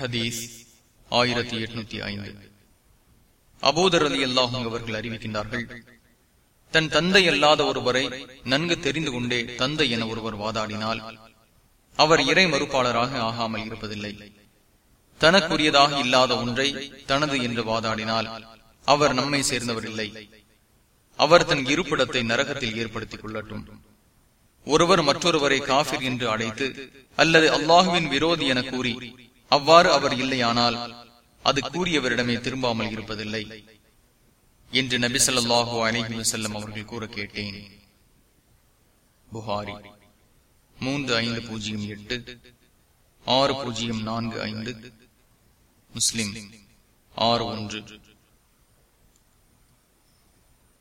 ஹதீஸ் ஆயிரத்தி எட்நூத்தி ஐந்து. அபூதர் அலி அல்லாஹும் அவர்கள் அறிவிக்கின்றார்கள் தன் தந்தை அல்லாத ஒருவரை நன்கு தெரிந்து கொண்டே தந்தை என ஒருவர் வாதாடினால் அவர் இறை மறுப்பாளராக ஆகாமல் இருப்பதில்லை. தனக்குரியதாக இல்லாத ஒன்றை தனது என்று வாதாடினால் அவர் நம்மை சேர்ந்தவர் இல்லை அவர் தன் இருப்பிடத்தை நரகத்தில் ஏற்படுத்திக் கொள்ளட்டும். ஒருவர் மற்றொருவரை காபிர் என்று அழைத்து அல்லது அல்லாஹுவின் விரோதி என கூறி அவ்வாறு அவர் இல்லையானால் அது கூறியவரிடமே திரும்பாமல் இருப்பதில்லை என்று நபி சொல்லாஹு அலஹி வசல்லம் அவர்கள் கூற கேட்டேன். புகாரி மூன்று ஐந்து பூஜ்ஜியம் எட்டு ஆறு பூஜ்ஜியம் நான்கு ஐந்து முஸ்லிம் ஆறு ஒன்று.